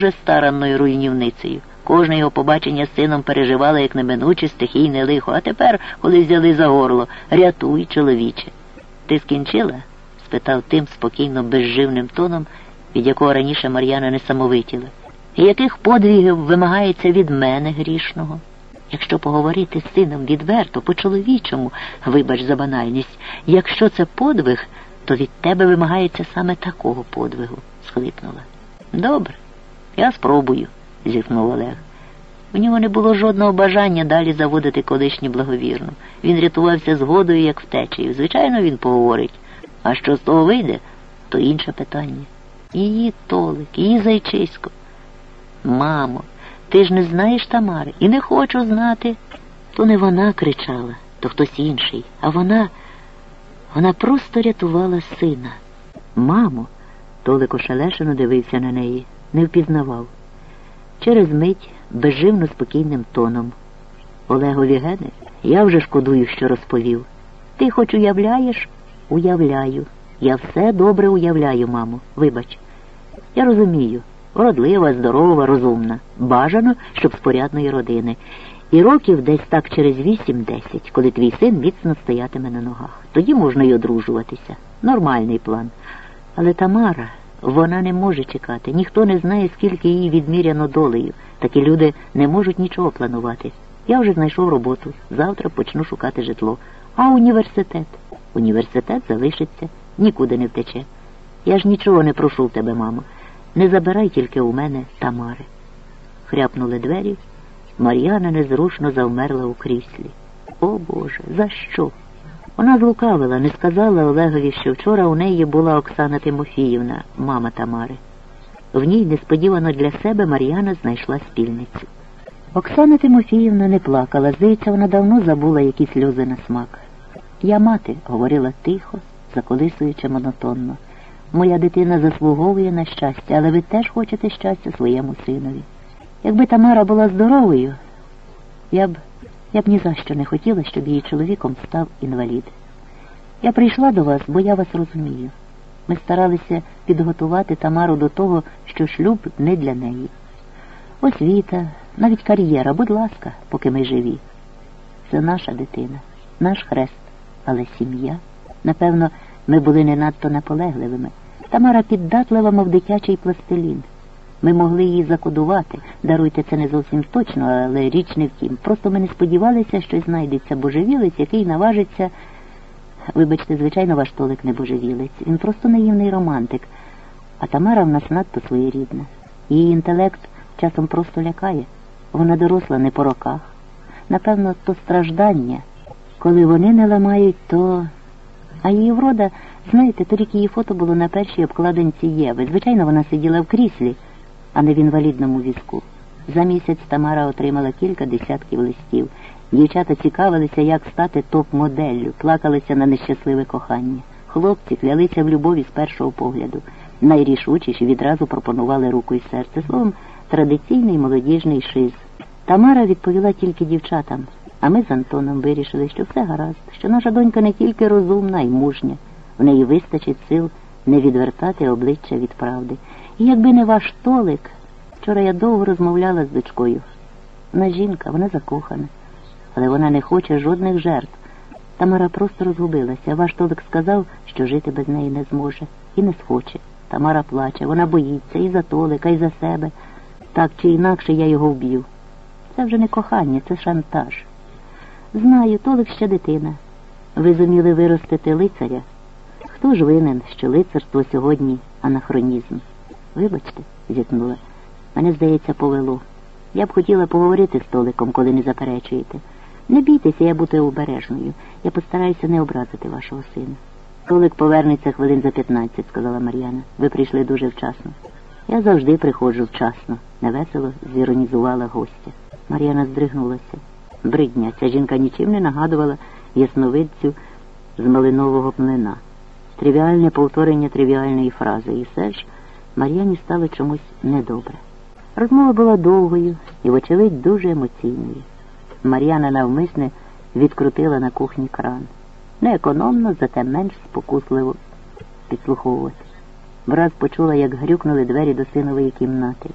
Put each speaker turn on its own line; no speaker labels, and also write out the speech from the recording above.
вже старанною руйнівницею. Кожне його побачення з сином переживало як неминуче стихійне лихо, а тепер, коли взяли за горло, рятуй, чоловіче. Ти скінчила? спитав тим спокійно безживним тоном, від якого раніше Мар'яна не самовитіла. Яких подвігів вимагається від мене грішного? Якщо поговорити з сином відверто, по-чоловічому, вибач за банальність, якщо це подвиг, то від тебе вимагається саме такого подвигу, схлипнула. Добре, я спробую, зітхнув Олег. У нього не було жодного бажання далі заводити колишню благовірну. Він рятувався згодою, як втечею. Звичайно, він поговорить. А що з того вийде, то інше питання. Її толик, її зайчисько. Мамо, ти ж не знаєш Тамари і не хочу знати. То не вона кричала, то хтось інший, а вона, вона просто рятувала сина. Мамо, Толик ошелешено дивився на неї, не впізнавав. Через мить безживно спокійним тоном. Олегові Гене, я вже шкодую, що розповів. Ти хоч уявляєш? Уявляю. Я все добре уявляю, мамо. Вибач. Я розумію. Вродлива, здорова, розумна. Бажано, щоб з порядної родини. І років десь так через вісім-десять, коли твій син міцно стоятиме на ногах. Тоді можна й одружуватися. Нормальний план. Але Тамара, вона не може чекати. Ніхто не знає, скільки їй відміряно долею. Такі люди не можуть нічого планувати. Я вже знайшов роботу. Завтра почну шукати житло. А університет? Університет залишиться, нікуди не втече. Я ж нічого не прошу в тебе, мамо. Не забирай тільки у мене Тамари. Хряпнули двері. Мар'яна незрушно завмерла у кріслі. О Боже, за що? Вона злукавила, не сказала Олегові, що вчора у неї була Оксана Тимофіївна, мама Тамари. В ній несподівано для себе Мар'яна знайшла спільницю. Оксана Тимофіївна не плакала, здається, вона давно забула які сльози на смак. Я мати, говорила тихо, заколисуючи монотонно. Моя дитина заслуговує на щастя, але ви теж хочете щастя своєму синові. Якби Тамара була здоровою, я б я б ні за що не хотіла, щоб її чоловіком став інвалід. Я прийшла до вас, бо я вас розумію. Ми старалися підготувати Тамару до того, що шлюб не для неї. Освіта, навіть кар'єра, будь ласка, поки ми живі. Це наша дитина, наш хрест, але сім'я. Напевно, ми були не надто наполегливими. Тамара піддатлива, мов дитячий пластилін. Ми могли її закодувати. Даруйте це не зовсім точно, але річ не втім. Просто ми не сподівалися, що знайдеться божевілець, який наважиться. Вибачте, звичайно, ваш толик не божевілець. Він просто наївний романтик. А Тамара в нас надто своєрідна. Її інтелект часом просто лякає. Вона доросла не по роках. Напевно, то страждання. Коли вони не ламають, то. А її врода, знаєте, торік її фото було на першій обкладинці Єви. Звичайно, вона сиділа в кріслі а не в інвалідному візку. За місяць Тамара отримала кілька десятків листів. Дівчата цікавилися, як стати топ-моделлю, плакалися на нещасливе кохання. Хлопці клялися в любові з першого погляду. Найрішучіші відразу пропонували руку і серце. Словом, традиційний молодіжний шиз. Тамара відповіла тільки дівчатам, а ми з Антоном вирішили, що все гаразд, що наша донька не тільки розумна і мужня, в неї вистачить сил не відвертати обличчя від правди. Якби не ваш толик, вчора я довго розмовляла з дочкою. Вона жінка, вона закохана, але вона не хоче жодних жертв. Тамара просто розгубилася. Ваш толик сказав, що жити без неї не зможе і не схоче. Тамара плаче, вона боїться і за толика, і за себе. Так чи інакше я його вб'ю. Це вже не кохання, це шантаж. Знаю, толик ще дитина. Ви зуміли виростити лицаря. Хто ж винен, що лицарство сьогодні анахронізм? Вибачте, зітнула. Мене, здається, повело. Я б хотіла поговорити з Толиком, коли не заперечуєте. Не бійтеся, я бути обережною. Я постараюся не образити вашого сина. Толик повернеться хвилин за п'ятнадцять, сказала Мар'яна. Ви прийшли дуже вчасно. Я завжди приходжу вчасно, невесело зіронізувала гостя. Мар'яна здригнулася. Бридня, ця жінка нічим не нагадувала ясновидцю з малинового млина. Тривіальне повторення тривіальної фрази. І все ж Мар'яні стало чомусь недобре. Розмова була довгою і, вочевидь, дуже емоційною. Мар'яна навмисне відкрутила на кухні кран. Неекономно, зате менш спокусливо підслуховувати. Враз почула, як грюкнули двері до синової кімнати.